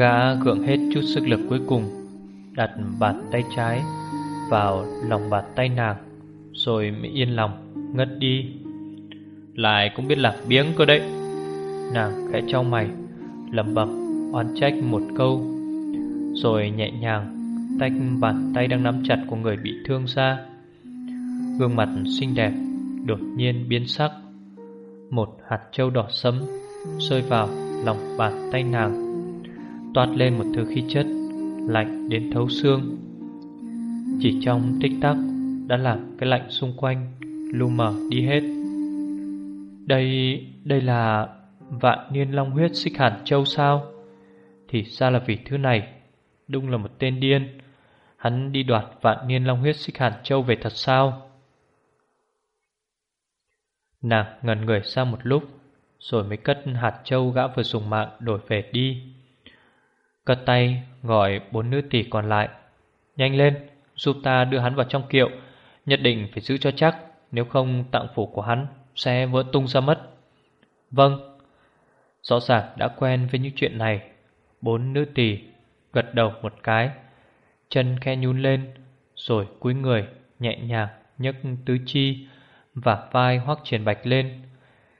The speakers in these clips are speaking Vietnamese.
Gã gượng hết chút sức lực cuối cùng, Đặt bàn tay trái vào lòng bàn tay nàng, Rồi mới yên lòng, ngất đi. Lại cũng biết làm biếng cơ đấy. Nàng khẽ trong mày, lẩm bẩm, oán trách một câu, Rồi nhẹ nhàng tách bàn tay đang nắm chặt của người bị thương ra. Gương mặt xinh đẹp đột nhiên biến sắc, Một hạt trâu đỏ sẫm rơi vào lòng bàn tay nàng toát lên một thứ khí chất lạnh đến thấu xương. Chỉ trong tích tắc đã làm cái lạnh xung quanh lu mờ đi hết. Đây, đây là vạn niên long huyết xích hàn châu sao? Thì ra là vì thứ này, đúng là một tên điên. Hắn đi đoạt vạn niên long huyết xích hàn châu về thật sao? Nàng ngần người ra một lúc, rồi mới cất hạt châu gã vừa dùng mạng đổi về đi. Cất tay gọi bốn nữ tỷ còn lại. Nhanh lên, Giúp ta đưa hắn vào trong kiệu, Nhất định phải giữ cho chắc, Nếu không tạng phủ của hắn Sẽ vỡ tung ra mất. Vâng. Rõ ràng đã quen với những chuyện này, Bốn nữ tỷ gật đầu một cái, Chân khe nhún lên, Rồi cúi người nhẹ nhàng nhấc tứ chi Và vai hoắc triển bạch lên.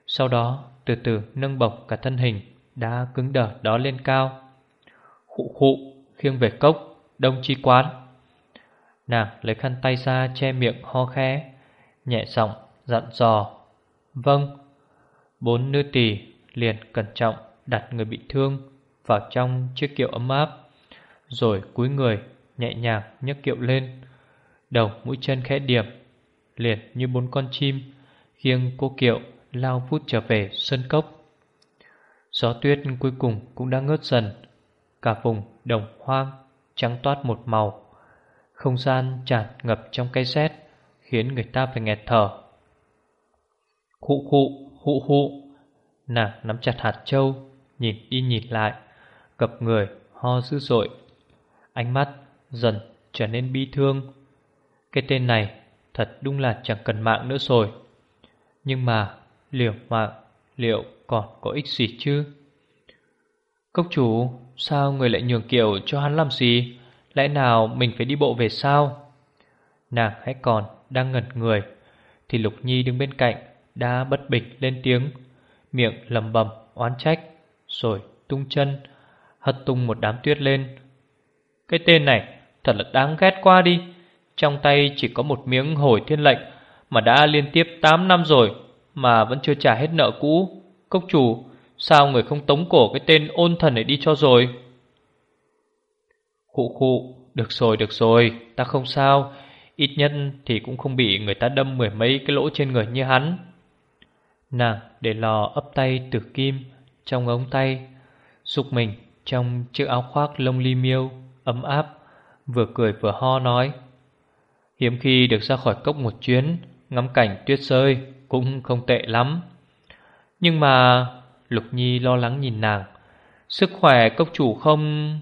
Sau đó, từ từ nâng bổng cả thân hình Đã cứng đờ đó lên cao. Khụ khụ khiêng về cốc Đông chi quán. Nàng lấy khăn tay ra che miệng ho khẽ Nhẹ giọng dặn dò Vâng. Bốn nữ tỳ liền cẩn trọng đặt người bị thương vào trong chiếc kiệu ấm áp, rồi cúi người nhẹ nhàng nhấc kiệu lên, đầu mũi chân khẽ điểm, liền như bốn con chim khiêng cô kiệu lao vút trở về sân cốc. Gió tuyết cuối cùng cũng đã ngớt dần, Cả vùng đồng hoang Trắng toát một màu. Không gian tràn ngập trong cái rét, Khiến người ta phải nghẹt thở. Khụ khụ khụ khụ Nàng nắm chặt hạt châu Nhìn đi nhìn lại cập người, ho dữ dội. Ánh mắt dần trở nên bi thương. Cái tên này Thật đúng là chẳng cần mạng nữa rồi. Nhưng mà liệu mạng, Liệu còn có ích gì chứ? Cốc chủ Sao người lại nhường kiệu cho hắn làm gì? Lẽ nào mình phải đi bộ về sao? Nàng hãy còn, đang ngẩn người. Thì Lục Nhi đứng bên cạnh, Đã bất bình lên tiếng. Miệng lầm bầm, oán trách, Rồi tung chân, Hất tung một đám tuyết lên. Cái tên này, thật là đáng ghét qua đi. Trong tay chỉ có một miếng hồi thiên lệnh, Mà đã liên tiếp 8 năm rồi, Mà vẫn chưa trả hết nợ cũ. Cốc chủ Sao người không tống cổ cái tên ôn thần này đi cho rồi? Khụ khụ, Được rồi được rồi, Ta không sao. Ít nhất thì cũng không bị người ta đâm mười mấy cái lỗ trên người như hắn. Nàng để lò ấp tay từ kim Trong ống tay Xúc mình trong chiếc áo khoác lông li miêu Ấm áp, Vừa cười vừa ho nói. Hiếm khi được ra khỏi cốc một chuyến, Ngắm cảnh tuyết rơi Cũng không tệ lắm. Nhưng mà Lục Nhi lo lắng nhìn nàng. Sức khỏe cốc chủ không...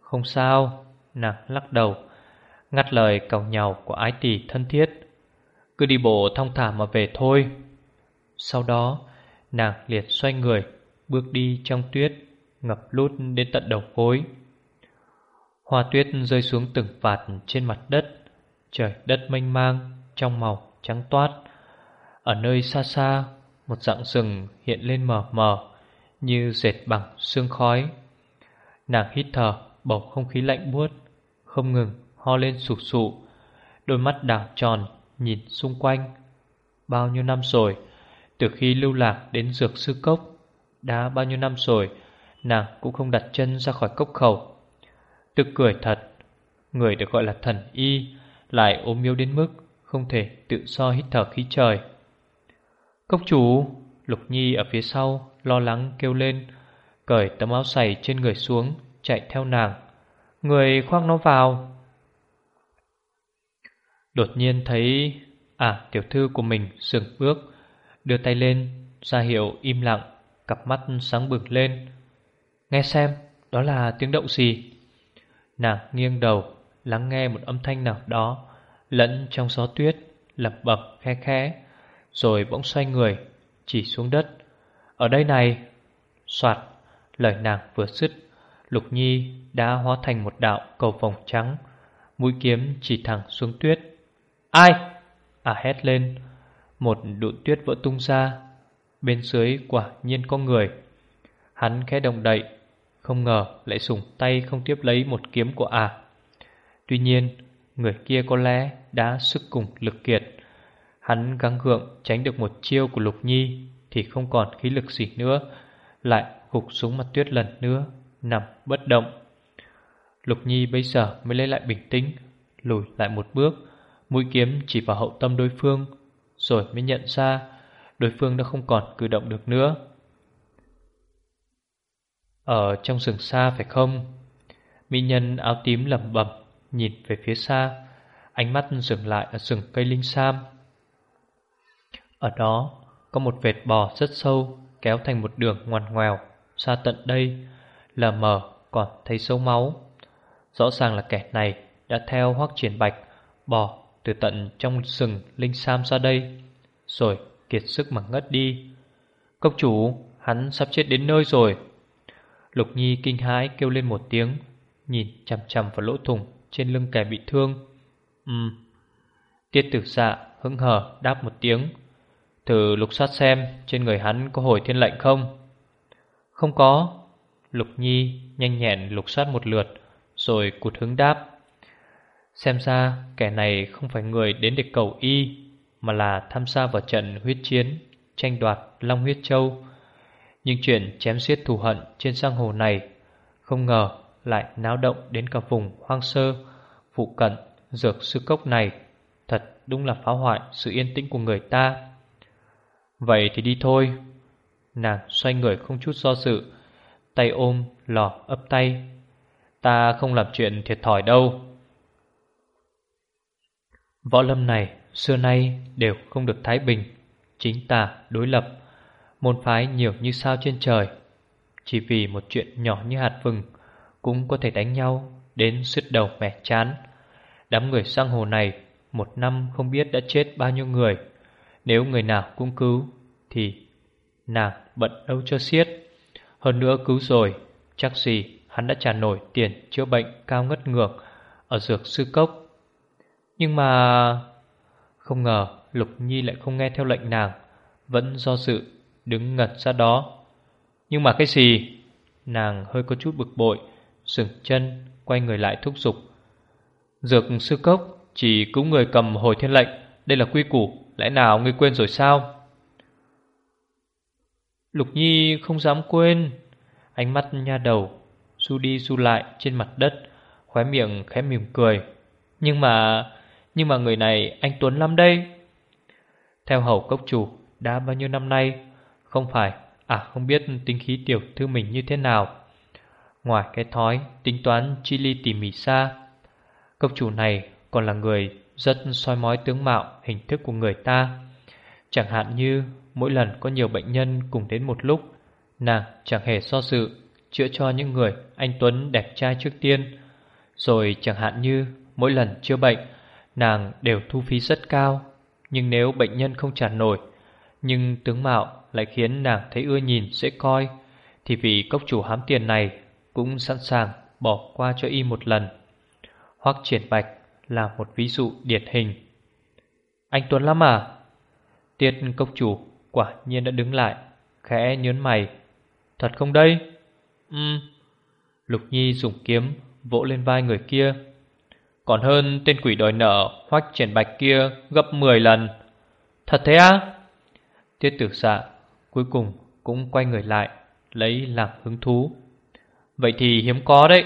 Không sao, Nàng lắc đầu, Ngắt lời cầu nhau của ái tỷ thân thiết. Cứ đi bộ thong thả mà về thôi. Sau đó, Nàng liệt xoay người, Bước đi trong tuyết, Ngập lút đến tận đầu gối. Hoa tuyết rơi xuống từng vạt trên mặt đất, Trời đất mênh mang, Trong màu trắng toát. Ở nơi xa xa một dạng rừng hiện lên mờ mờ, Như dệt bằng sương khói. Nàng hít thở, bầu không khí lạnh buốt, Không ngừng ho lên sụp sụ. Đôi mắt đảo tròn nhìn xung quanh. Bao nhiêu năm rồi, Từ khi lưu lạc đến dược sư cốc, Đã bao nhiêu năm rồi, Nàng cũng không đặt chân ra khỏi cốc khẩu. Tức cười thật, Người được gọi là thần y, Lại ốm yếu đến mức Không thể tự do hít thở khí trời. Cốc chủ, Lục Nhi ở phía sau, lo lắng kêu lên, Cởi tấm áo sày trên người xuống, Chạy theo nàng. Người khoác nó vào. Đột nhiên thấy À tiểu thư của mình dừng bước, Đưa tay lên, ra hiệu im lặng, Cặp mắt sáng bừng lên. Nghe xem, đó là tiếng động gì? Nàng nghiêng đầu, Lắng nghe một âm thanh nào đó, Lẫn trong gió tuyết Lập bập khe khẽ. Rồi bỗng xoay người, Chỉ xuống đất. Ở đây này, Soạt, Lời nàng vừa dứt, Lục Nhi đã hóa thành một đạo cầu vòng trắng, Mũi kiếm chỉ thẳng xuống tuyết. Ai? À hét lên. Một đụn tuyết vỡ tung ra, Bên dưới quả nhiên có người. Hắn khẽ động đậy, Không ngờ lại sùng tay không tiếp lấy một kiếm của à. Tuy nhiên, Người kia có lẽ đã sức cùng lực kiệt. Hắn gắng gượng tránh được một chiêu của Lục Nhi Thì không còn khí lực gì nữa, Lại gục xuống mặt tuyết lần nữa, Nằm bất động. Lục Nhi bây giờ mới lấy lại bình tĩnh, Lùi lại một bước, Mũi kiếm chỉ vào hậu tâm đối phương, Rồi mới nhận ra Đối phương đã không còn cử động được nữa. Ở trong rừng xa phải không? Mỹ nhân áo tím lẩm bẩm Nhìn về phía xa, Ánh mắt dừng lại ở rừng cây linh sam. Ở đó, có một vệt bò rất sâu Kéo thành một đường ngoằn ngoèo. Xa tận đây Lờ mờ, còn thấy sâu máu. Rõ ràng là kẻ này đã theo hoác triển bạch, Bò từ tận trong rừng linh sam ra đây. Rồi kiệt sức mà ngất đi. Cốc chủ, Hắn sắp chết đến nơi rồi. Lục Nhi kinh hãi kêu lên một tiếng, Nhìn chằm chằm vào lỗ thủng Trên lưng kẻ bị thương. Ừm. Tiết tử dạ hững hờ đáp một tiếng. Thử lục soát xem Trên người hắn có hồi thiên lệnh không? Không có. Lục Nhi nhanh nhẹn lục soát một lượt, Rồi cụt hứng đáp. Xem ra kẻ này không phải người đến để cầu y, Mà là tham gia vào trận huyết chiến, Tranh đoạt Long huyết châu. Nhưng chuyện chém giết thù hận trên giang hồ này Không ngờ lại náo động đến cả vùng hoang sơ, Phụ cận dược sư cốc này. Thật đúng là phá hoại sự yên tĩnh của người ta. Vậy thì đi thôi. Nàng xoay người không chút do dự, Tay ôm, lò, ấp tay. Ta không làm chuyện thiệt thòi đâu. Võ lâm này, xưa nay đều không được thái bình. Chính tà đối lập, Môn phái nhiều như sao trên trời. Chỉ vì một chuyện nhỏ như hạt vừng Cũng có thể đánh nhau Đến sứt đầu mẻ chán. Đám người sang hồ này Một năm không biết đã chết bao nhiêu người. Nếu người nào cũng cứu, Thì nàng bận đâu cho xiết. Hơn nữa cứu rồi, Chắc gì hắn đã trả nổi tiền chữa bệnh cao ngất ngược Ở dược sư cốc. Nhưng mà... Không ngờ Lục Nhi lại không nghe theo lệnh nàng, Vẫn do sự đứng ngật ra đó. Nhưng mà cái gì? Nàng hơi có chút bực bội, Sừng chân, Quay người lại thúc giục. Dược sư cốc Chỉ cứu người cầm hồi thiên lệnh, Đây là quy củ. Lẽ nào ngươi quên rồi sao? Lục Nhi không dám quên. Ánh mắt nha đầu, Su đi su lại trên mặt đất, Khóe miệng khẽ mỉm cười. Nhưng mà nhưng mà người này anh Tuấn lắm đây. Theo hầu cốc chủ, Đã bao nhiêu năm nay? Không phải À không biết tính khí tiểu thư mình như thế nào. Ngoài cái thói tính toán chi ly tỉ mỉ xa, Cốc chủ này còn là người rất soi mói tướng mạo, hình thức của người ta. Chẳng hạn như, mỗi lần có nhiều bệnh nhân cùng đến một lúc, Nàng chẳng hề so sự, chữa cho những người anh Tuấn đẹp trai trước tiên. Rồi chẳng hạn như, mỗi lần chữa bệnh, Nàng đều thu phí rất cao. Nhưng nếu bệnh nhân không trả nổi, Nhưng tướng mạo lại khiến nàng thấy ưa nhìn, dễ coi, Thì vì cốc chủ hám tiền này Cũng sẵn sàng bỏ qua cho y một lần. Hoặc triển bạch là một ví dụ điển hình. Anh Tuấn lắm à? Tiết cốc chủ quả nhiên đã đứng lại, Khẽ nhớn mày. Thật không đây? Ừm Lục Nhi dùng kiếm vỗ lên vai người kia. Còn hơn tên quỷ đòi nợ Hoách triển bạch kia gấp 10 lần. Thật thế á? Tiết tử xạ cuối cùng cũng quay người lại, Lấy làm hứng thú. Vậy thì hiếm có đấy.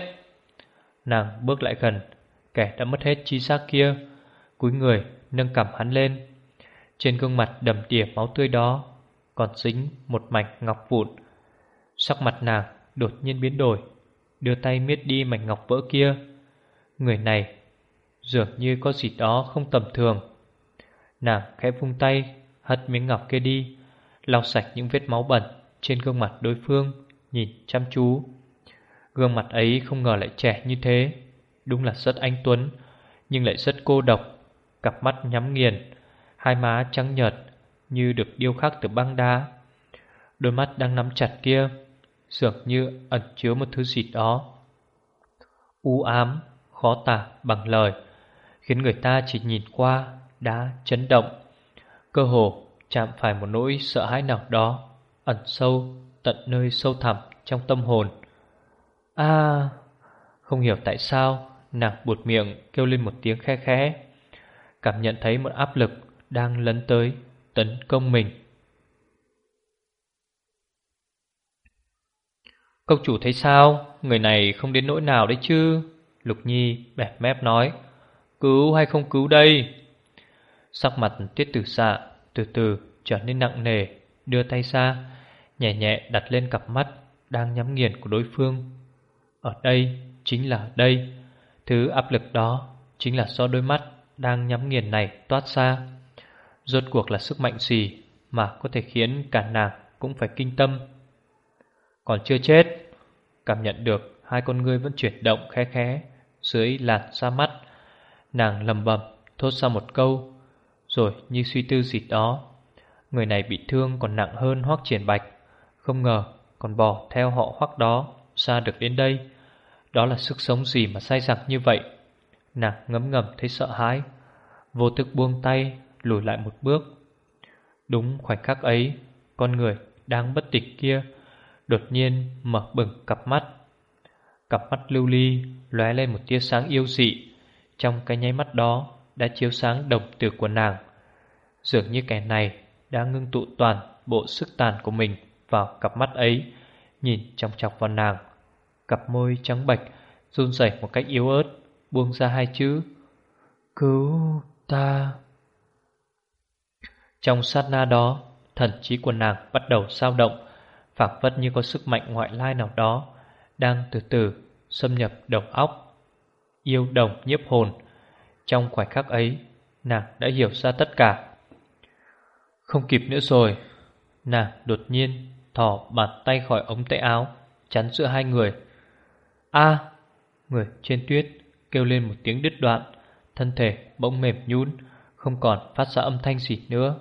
Nàng bước lại gần Kẻ đã mất hết chi giác kia, Cúi người nâng cằm hắn lên. Trên gương mặt đầm đìa máu tươi đó Còn dính một mảnh ngọc vụn. Sắc mặt nàng đột nhiên biến đổi, Đưa tay miết đi mảnh ngọc vỡ kia. Người này Dường như có gì đó không tầm thường. Nàng khẽ vung tay, Hất miếng ngọc kia đi, lau sạch những vết máu bẩn Trên gương mặt đối phương, Nhìn chăm chú. Gương mặt ấy không ngờ lại trẻ như thế. Đúng là rất anh tuấn, Nhưng lại rất cô độc. Cặp mắt nhắm nghiền, Hai má trắng nhợt Như được điêu khắc từ băng đá. Đôi mắt đang nắm chặt kia, Dường như ẩn chứa một thứ gì đó. U ám, Khó tả bằng lời, Khiến người ta chỉ nhìn qua Đã chấn động. Cơ hồ chạm phải một nỗi sợ hãi nào đó, Ẩn sâu Tận nơi sâu thẳm trong tâm hồn. À Không hiểu tại sao Nàng buột miệng, kêu lên một tiếng khe khẽ Cảm nhận thấy một áp lực Đang lấn tới, Tấn công mình. Công chủ thấy sao? Người này không đến nỗi nào đấy chứ? Lục Nhi bẹp mép nói. Cứu hay không cứu đây? Sắc mặt tiết tử xạ Từ từ trở nên nặng nề, Đưa tay ra, Nhẹ nhẹ đặt lên cặp mắt Đang nhắm nghiền của đối phương. Ở đây chính là đây. Thứ áp lực đó Chính là do đôi mắt đang nhắm nghiền này toát ra. Rốt cuộc là sức mạnh gì Mà có thể khiến cả nàng cũng phải kinh tâm? Còn chưa chết, Cảm nhận được hai con ngươi vẫn chuyển động khẽ khẽ Dưới làn da mắt. Nàng lầm bầm thốt ra một câu, Rồi như suy tư gì đó. Người này bị thương còn nặng hơn hoắc triển bạch. Không ngờ còn bỏ theo họ hoắc đó Ra được đến đây. Đó là sức sống gì mà sai sặc như vậy? Nàng ngấm ngầm thấy sợ hãi. Vô thức buông tay, Lùi lại một bước. Đúng khoảnh khắc ấy, Con người đang bất tịch kia Đột nhiên mở bừng cặp mắt. Cặp mắt lưu ly, lóe lên một tia sáng yêu dị. Trong cái nháy mắt đó Đã chiếu sáng đồng tử của nàng. Dường như kẻ này Đã ngưng tụ toàn bộ sức tàn của mình Vào cặp mắt ấy, Nhìn trong chọc vào nàng. Cặp môi trắng bạch run rẩy một cách yếu ớt Buông ra hai chữ Cứu ta Trong sát na đó Thần trí của nàng bắt đầu sao động phảng phất như có sức mạnh ngoại lai nào đó đang từ từ xâm nhập đầu óc. Yêu đồng nhiếp hồn. Trong khoảnh khắc ấy, nàng đã hiểu ra tất cả. Không kịp nữa rồi, nàng đột nhiên thò bàn tay khỏi ống tay áo, chắn giữa hai người. A, người trên tuyết kêu lên một tiếng đứt đoạn, thân thể bỗng mềm nhún, không còn phát ra âm thanh gì nữa.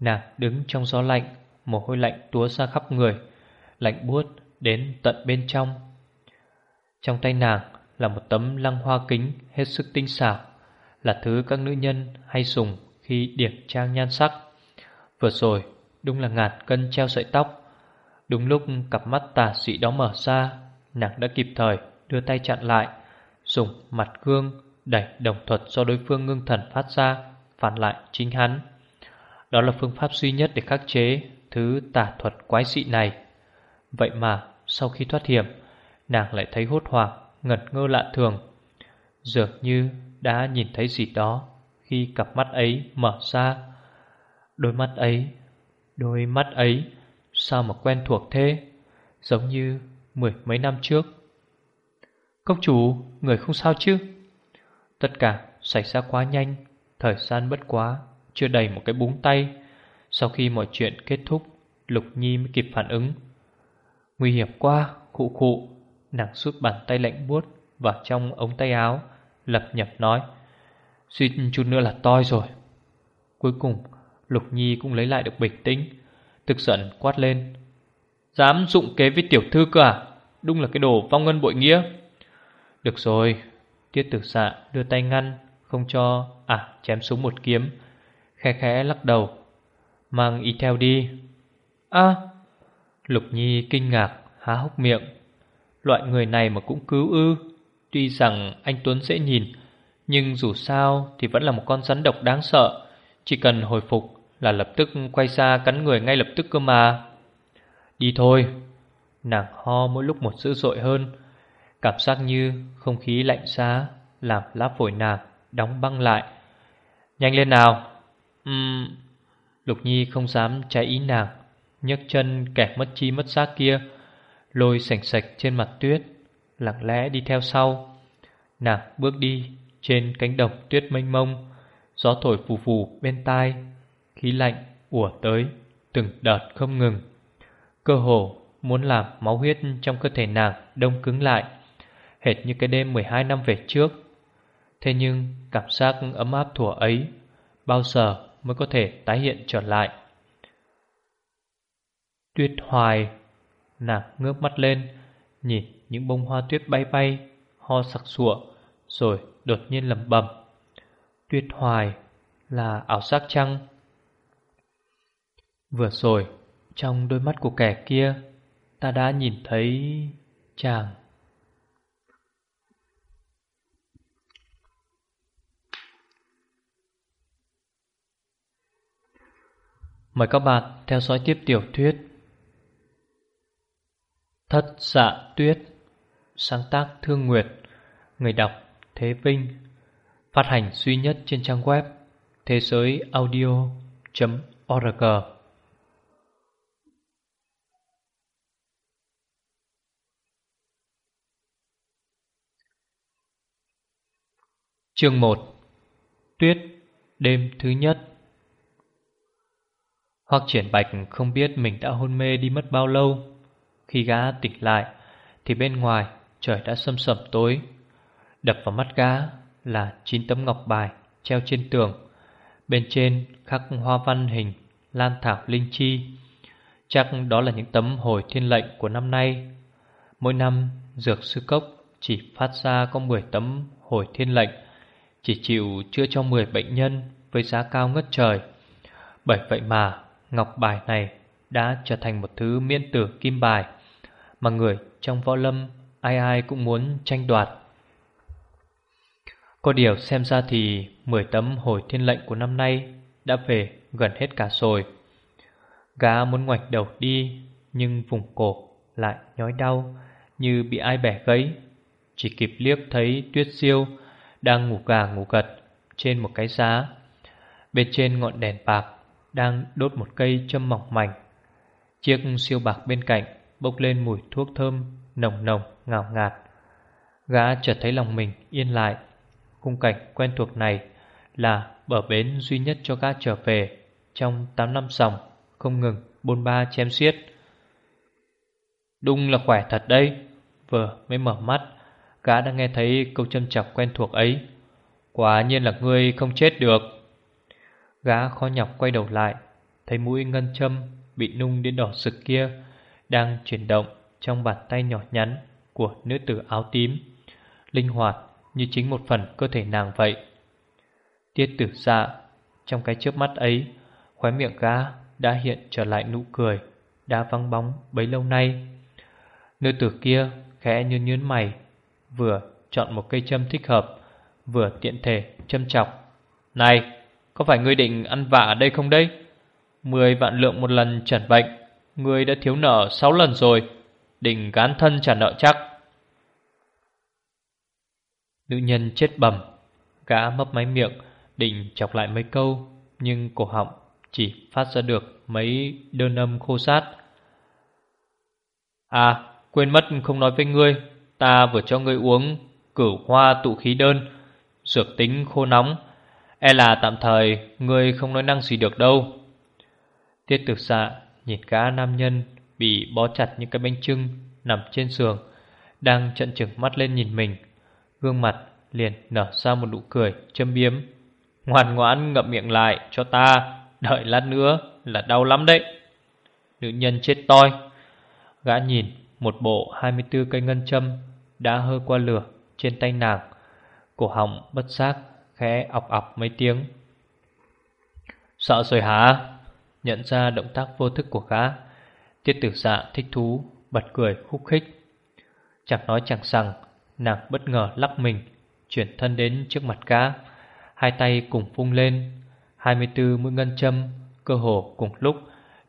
Nàng đứng trong gió lạnh, mồ hôi lạnh túa ra khắp người, lạnh buốt đến tận bên trong. Trong tay nàng là một tấm lăng hoa kính hết sức tinh xảo, là thứ các nữ nhân hay dùng khi điểm trang nhan sắc. Vừa rồi, đúng là ngạt cân treo sợi tóc. Đúng lúc cặp mắt tà dị đó mở ra, nàng đã kịp thời đưa tay chặn lại, dùng mặt gương đẩy đồng thuật do đối phương ngưng thần phát ra, phản lại chính hắn. Đó là phương pháp duy nhất để khắc chế thứ tà thuật quái dị này. Vậy mà sau khi thoát hiểm, nàng lại thấy hốt hoảng, ngẩn ngơ lạ thường. Dường như đã nhìn thấy gì đó khi cặp mắt ấy mở ra. Đôi mắt ấy, đôi mắt ấy, sao mà quen thuộc thế, giống như mười mấy năm trước. Cốc chủ, người không sao chứ? Tất cả xảy ra quá nhanh, thời gian bất quá, chưa đầy một cái búng tay. Sau khi mọi chuyện kết thúc, Lục Nhi mới kịp phản ứng. Nguy hiểm quá, khụ khụ. Nàng rút bàn tay lạnh buốt vào trong ống tay áo, lập nhập nói. Suýt chút nữa là toi rồi. Cuối cùng, Lục Nhi cũng lấy lại được bình tĩnh, tức giận quát lên. Dám dụng kế với tiểu thư cơ à? Đúng là cái đồ vong ngân bội nghĩa. Được rồi, tiết tử xạ đưa tay ngăn, không cho, à, chém súng một kiếm, khẽ khẽ lắc đầu. Mang y theo đi. À, Lục Nhi kinh ngạc, há hốc miệng. Loại người này mà cũng cứu ư. Tuy rằng anh Tuấn dễ nhìn, nhưng dù sao thì vẫn là một con rắn độc đáng sợ. Chỉ cần hồi phục là lập tức quay ra cắn người ngay lập tức cơ mà. Đi thôi. Nàng ho mỗi lúc một dữ dội hơn. Cảm giác như không khí lạnh giá làm lá phổi nàng đóng băng lại. Nhanh lên nào. Uhm. Lục Nhi không dám trái ý nàng, nhấc chân kẻ mất chi mất xác kia, Lôi sành sạch trên mặt tuyết, Lặng lẽ đi theo sau Nàng bước đi trên cánh đồng tuyết mênh mông, Gió thổi phù phù bên tai, Khí lạnh ùa tới Từng đợt không ngừng Cơ hồ muốn làm máu huyết trong cơ thể nàng đông cứng lại, Hệt như cái đêm 12 năm về trước. Thế nhưng cảm giác ấm áp thủa ấy Bao giờ mới có thể tái hiện trở lại? Tuyết hoài, Nàng ngước mắt lên, Nhìn những bông hoa tuyết bay bay, Ho sặc sụa, Rồi đột nhiên lầm bầm Tuyết hoài là ảo giác trăng Vừa rồi trong đôi mắt của kẻ kia, Ta đã nhìn thấy chàng. Mời các bạn theo dõi tiếp tiểu thuyết Thất dạ tuyết, Sáng tác Thương Nguyệt, Người đọc Thế Vinh, Phát hành duy nhất trên trang web Thế giới audio.org Chương 1 Tuyết Đêm thứ nhất. Hoặc triển bạch không biết mình đã hôn mê đi mất bao lâu. Khi gã tỉnh lại, Thì bên ngoài trời đã sâm sẩm tối. Đập vào mắt gã là chín tấm ngọc bài treo trên tường. Bên trên khắc hoa văn hình Lan thảo linh chi. Chắc đó là những tấm hồi thiên lệnh của năm nay. Mỗi năm, dược sư cốc chỉ phát ra có 10 tấm hồi thiên lệnh. Chỉ chịu chữa cho 10 bệnh nhân với giá cao ngất trời Bởi vậy mà, ngọc bài này đã trở thành một thứ miễn tử kim bài Mà người trong võ lâm ai ai cũng muốn tranh đoạt có điều xem ra thì 10 tấm hồi thiên lệnh của năm nay đã về gần hết cả rồi. gá muốn ngoạch đầu đi, nhưng vùng cổ lại nhói đau như bị ai bẻ gãy. Chỉ kịp liếc thấy tuyết siêu đang ngủ gà ngủ gật trên một cái giá. Bên trên ngọn đèn bạc đang đốt một cây châm mỏng mảnh. Chiếc siêu bạc bên cạnh bốc lên mùi thuốc thơm nồng nồng ngào ngạt. Gã chợt thấy lòng mình yên lại Khung cảnh quen thuộc này là bờ bến duy nhất cho gã trở về trong 8 năm dòng, không ngừng bôn ba chém xiết. Đúng là khỏe thật đây, vừa mới mở mắt, gã đã nghe thấy câu châm chọc quen thuộc ấy. Quả nhiên là ngươi không chết được. Gã khó nhọc quay đầu lại, thấy mũi ngân châm bị nung đến đỏ sực kia đang chuyển động trong bàn tay nhỏ nhắn của nữ tử áo tím, linh hoạt như chính một phần cơ thể nàng vậy. Tiết tử dạ, trong cái chớp mắt ấy, khóe miệng gã đã hiện trở lại nụ cười, đã vắng bóng bấy lâu nay. Nữ tử kia khẽ nhơn nhớn mày, vừa chọn một cây châm thích hợp, vừa tiện thể châm chọc. Này, có phải ngươi định ăn vạ ở đây không đấy? Mười vạn lượng một lần chẩn bệnh, ngươi đã thiếu nợ sáu lần rồi, định gán thân trả nợ chắc. Nữ nhân chết bầm Gã mấp máy miệng Định chọc lại mấy câu Nhưng cổ họng chỉ phát ra được Mấy đơn âm khô sát À quên mất không nói với ngươi Ta vừa cho ngươi uống Cửu hoa tụ khí đơn, Dược tính khô nóng. E là tạm thời, Ngươi không nói năng gì được đâu. Tiết tử xạ nhìn gã nam nhân Bị bó chặt những cái bánh trưng Nằm trên giường, Đang trận trừng mắt lên nhìn mình. Gương mặt liền nở ra một nụ cười châm biếm. Ngoan ngoãn ngậm miệng lại cho ta, Đợi lát nữa là đau lắm đấy. Nữ nhân chết toi. Gã nhìn một bộ 24 cây ngân châm đã hơi qua lửa trên tay nàng. Cổ họng bất giác khẽ ọc ọc mấy tiếng. Sợ rồi hả? Nhận ra động tác vô thức của gã, Tiết tử dạ thích thú, Bật cười, khúc khích. Chẳng nói chẳng rằng, Nàng bất ngờ lắc mình, Chuyển thân đến trước mặt gã, Hai tay cùng vung lên 24 mũi ngân châm, Cơ hồ cùng lúc,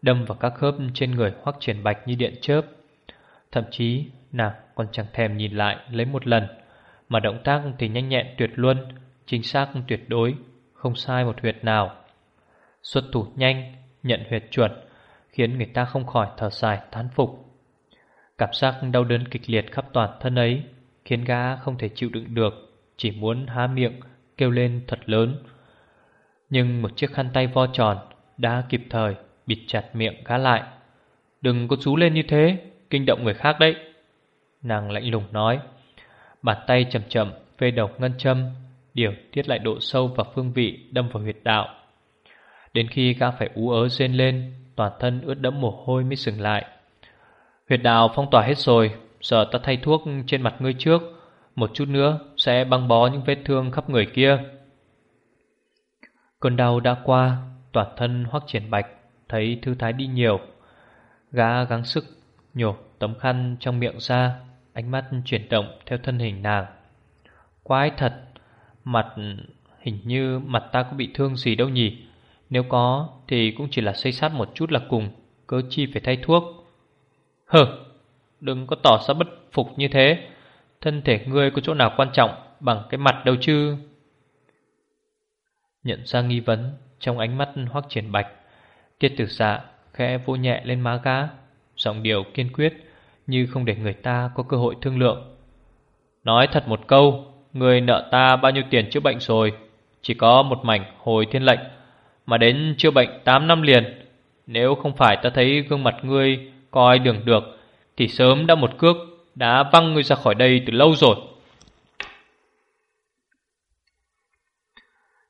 Đâm vào các khớp trên người hoắc triển bạch như điện chớp. Thậm chí nàng còn chẳng thèm nhìn lại, lấy một lần. Mà động tác thì nhanh nhẹn, tuyệt luân, Chính xác, tuyệt đối, Không sai một huyệt nào. Xuất thủ nhanh, Nhận huyệt chuẩn, Khiến người ta không khỏi thở dài, thán phục. Cảm giác đau đớn kịch liệt khắp toàn thân ấy Khiến gã không thể chịu đựng được, Chỉ muốn há miệng, Kêu lên thật lớn. Nhưng một chiếc khăn tay vo tròn Đã kịp thời bịt chặt miệng gã lại. Đừng có rú lên như thế, Kinh động người khác đấy. Nàng lạnh lùng nói. Bàn tay chậm chậm, phê đầu ngân châm Điều tiết lại độ sâu và phương vị Đâm vào huyệt đạo. Đến khi gã phải ú ớ rên lên, Toàn thân ướt đẫm mồ hôi mới dừng lại. Huyệt đạo phong tỏa hết rồi, Giờ ta thay thuốc trên mặt ngươi trước, Một chút nữa sẽ băng bó những vết thương khắp người kia. Cơn đau đã qua, Toàn thân hoắc triển bạch, Thấy thư thái đi nhiều. Gã gắng sức nhổ tấm khăn trong miệng ra Ánh mắt chuyển động theo thân hình nàng. Quái thật, Mặt, hình như mặt ta có bị thương gì đâu nhỉ? Nếu có thì cũng chỉ là xây sát một chút là cùng, Cớ chi phải thay thuốc. Hừ, Đừng có tỏ ra bất phục như thế. Thân thể ngươi có chỗ nào quan trọng Bằng cái mặt đâu chứ? Nhận ra nghi vấn, Trong ánh mắt hoắc triển bạch Tiết tử dạ khẽ vô nhẹ lên má gã, Giọng điệu kiên quyết. Như không để người ta có cơ hội thương lượng. Nói thật một câu, Người nợ ta bao nhiêu tiền chữa bệnh rồi? Chỉ có một mảnh hồi thiên lệnh, Mà đến chữa bệnh 8 năm liền. Nếu không phải ta thấy gương mặt ngươi Coi đường được, Thì sớm đã một cước Đã văng ngươi ra khỏi đây từ lâu rồi.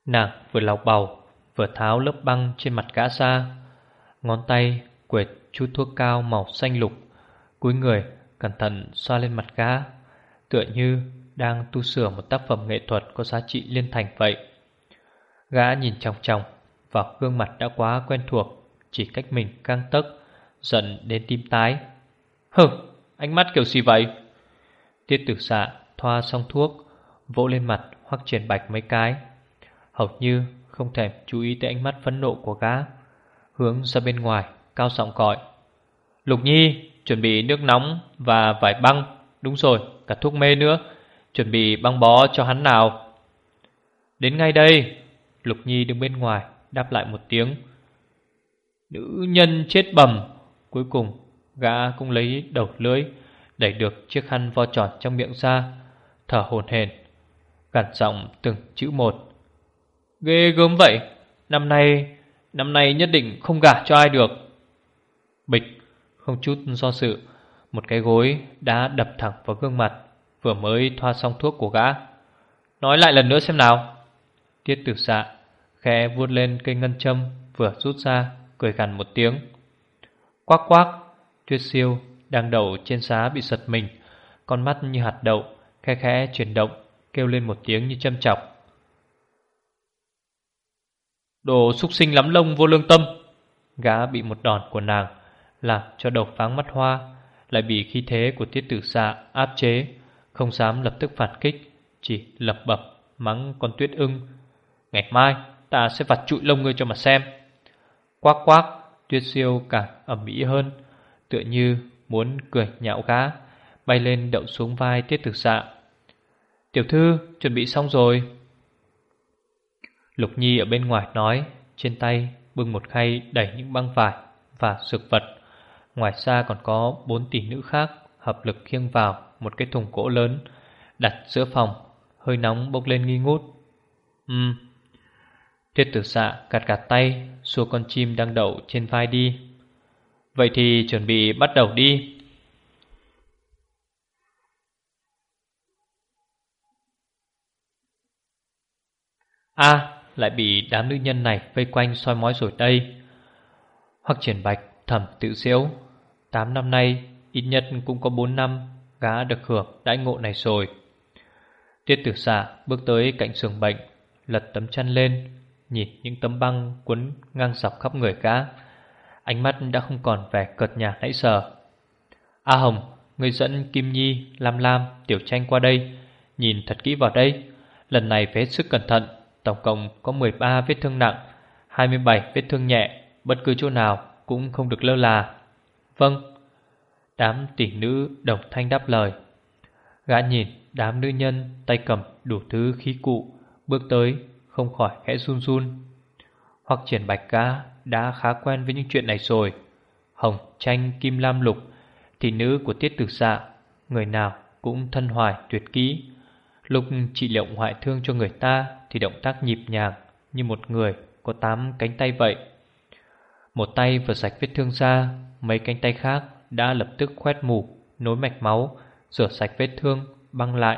Nàng vừa lọc bầu, Vừa tháo lớp băng trên mặt gã ra, Ngón tay quệt chút thuốc cao màu xanh lục Cúi người cẩn thận xoa lên mặt gã. Tựa như đang tu sửa một tác phẩm nghệ thuật có giá trị liên thành vậy. Gã nhìn chòng chòng vào gương mặt đã quá quen thuộc Chỉ cách mình căng tấc Giận đến tim tái. Hừ, ánh mắt kiểu gì vậy? Tiết tử xạ thoa xong thuốc Vỗ lên mặt hoặc triển bạch mấy cái. Hầu như không thèm chú ý tới ánh mắt phẫn nộ của gã Hướng ra bên ngoài Cao giọng gọi. Lục Nhi! Chuẩn bị nước nóng và vải băng, Đúng rồi, cả thuốc mê nữa, Chuẩn bị băng bó cho hắn nào. Đến ngay đây, Lục Nhi đứng bên ngoài, Đáp lại một tiếng. Nữ nhân chết bầm. Cuối cùng, gã cũng lấy đầu lưới Đẩy được chiếc khăn vo tròn trong miệng ra, Thở hồn hển Gạt giọng từng chữ một. Ghê gớm vậy, Năm nay Năm nay nhất định không gả cho ai được. Bịch không chút do sự, Một cái gối đã đập thẳng vào gương mặt, Vừa mới thoa xong thuốc của gã. Nói lại lần nữa xem nào. Tiết tử xạ Khẽ vuốt lên cây ngân châm, Vừa rút ra, Cười gằn một tiếng. Quắc quắc Tuyết siêu đang đậu trên xá bị giật mình, Con mắt như hạt đậu, Khe khẽ chuyển động, Kêu lên một tiếng như châm chọc. Đồ xúc sinh lắm lông vô lương tâm, Gã bị một đòn của nàng làm cho đầu pháng mắt hoa, Lại bị khí thế của tiết tử xạ áp chế, Không dám lập tức phản kích, Chỉ lập bập mắng con tuyết ưng, Ngày mai ta sẽ vặt trụi lông ngươi cho mà xem. Quác quác, Tuyết siêu càng ẩm mỹ hơn, Tựa như muốn cười nhạo gã, Bay lên đậu xuống vai tiết tử xạ Tiểu thư, chuẩn bị xong rồi. Lục Nhi ở bên ngoài nói, Trên tay bưng một khay đẩy những băng vải Và sực vật. Ngoài xa còn có bốn tỷ nữ khác Hợp lực khiêng vào một cái thùng gỗ lớn, Đặt giữa phòng, Hơi nóng bốc lên nghi ngút. Ừm. Tiết tử xạ gạt gạt tay, Xua con chim đang đậu trên vai đi. Vậy thì chuẩn bị bắt đầu đi. A, lại bị đám nữ nhân này vây quanh soi mói rồi đây. Hoặc triển bạch thẩm tự Siêu, Tám năm nay, ít nhất cũng có bốn năm gã được hưởng đãi ngộ này rồi. Tiết tử xạ bước tới cạnh giường bệnh, lật tấm chăn lên, nhìn những tấm băng quấn ngang dọc khắp người gã. Ánh mắt đã không còn vẻ cợt nhạt nãy giờ. A Hồng, người dẫn Kim Nhi, Lam Lam, Tiểu Tranh qua đây, nhìn thật kỹ vào đây. Lần này phải hết sức cẩn thận Tổng cộng có 13 vết thương nặng 27 vết thương nhẹ Bất cứ chỗ nào cũng không được lơ là. Vâng. Đám tỷ nữ đồng thanh đáp lời. Gã nhìn đám nữ nhân Tay cầm đủ thứ khí cụ, Bước tới, không khỏi khẽ run run. Hoặc triển bạch ca Đã khá quen với những chuyện này rồi. Hồng tranh, kim lam lục, tỷ nữ của tiết tử dạ Người nào cũng thân hoài, tuyệt kỹ. Lục trị liệu ngoại thương cho người ta Thì động tác nhịp nhàng, Như một người có tám cánh tay vậy. Một tay vừa sạch vết thương ra, Mấy cánh tay khác đã lập tức khoét mù, Nối mạch máu, Rửa sạch vết thương, Băng lại.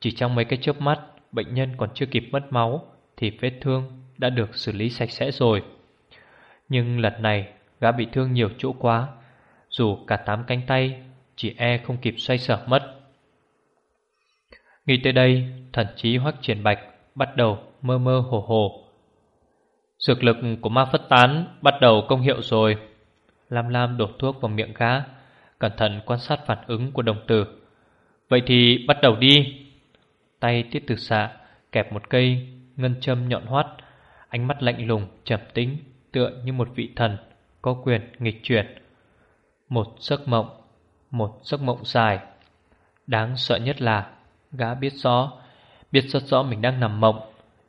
Chỉ trong mấy cái chớp mắt, Bệnh nhân còn chưa kịp mất máu, Thì vết thương đã được xử lý sạch sẽ rồi. Nhưng lần này, Gã bị thương nhiều chỗ quá, Dù cả tám cánh tay, Chỉ e không kịp xoay sở mất. Nghĩ tới đây, Thần trí hoắc triển bạch Bắt đầu mơ mơ hồ hồ. Dược lực của ma phất tán Bắt đầu công hiệu rồi. Lam Lam đổ thuốc vào miệng gã, Cẩn thận quan sát phản ứng của đồng tử. Vậy thì bắt đầu đi. Tay tiết tử xạ Kẹp một cây ngân châm nhọn hoắt, Ánh mắt lạnh lùng, trầm tĩnh, Tựa như một vị thần Có quyền nghịch chuyển. Một giấc mộng, Một giấc mộng dài. Đáng sợ nhất là Gã biết rõ, Biết rất rõ mình đang nằm mộng,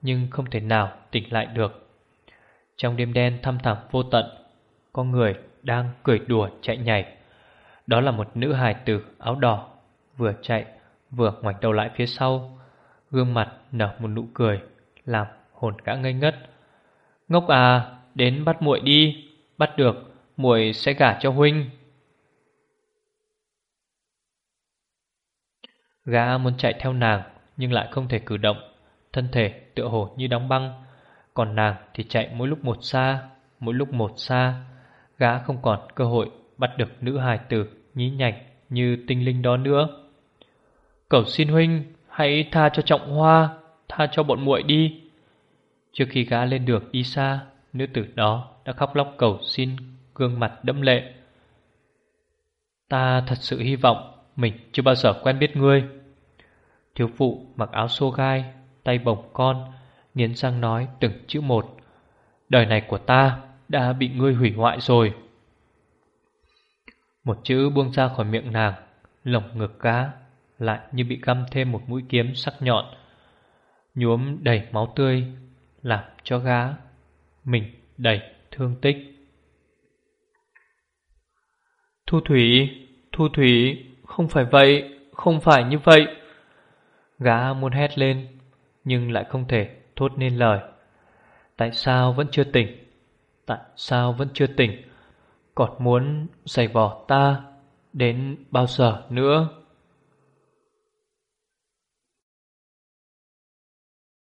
Nhưng không thể nào tỉnh lại được. Trong đêm đen thăm thẳm vô tận, Có người đang cười đùa chạy nhảy. Đó là một nữ hài tử áo đỏ, Vừa chạy vừa ngoảnh đầu lại phía sau, Gương mặt nở một nụ cười Làm hồn cả ngây ngất. Ngốc à Đến bắt muội đi, Bắt được, muội sẽ gả cho huynh. Gã muốn chạy theo nàng Nhưng lại không thể cử động, Thân thể tựa hồ như đóng băng. Còn nàng thì chạy mỗi lúc một xa, Mỗi lúc một xa. Gã không còn cơ hội bắt được nữ hài tử Nhí nhảnh như tinh linh đó nữa. Cầu xin huynh, Hãy tha cho trọng hoa, Tha cho bọn muội đi. Trước khi gã lên được đi xa, Nữ tử đó đã khóc lóc cầu xin Gương mặt đẫm lệ. Ta thật sự hy vọng Mình chưa bao giờ quen biết ngươi. Thiếu phụ mặc áo xô gai, Tay bồng con Nghiến răng nói, từng chữ một. Đời này của ta đã bị ngươi hủy hoại rồi. Một chữ buông ra khỏi miệng nàng, Lồng ngực cá Lại như bị găm thêm một mũi kiếm sắc nhọn. Nhuốm đầy máu tươi, Làm cho gá, Mình đầy thương tích. Thu Thủy Thu Thủy, Không phải vậy, Không phải như vậy. Gá muốn hét lên, Nhưng lại không thể thốt nên lời. Tại sao vẫn chưa tỉnh? Tại sao vẫn chưa tỉnh? Còn muốn giày vò ta Đến bao giờ nữa?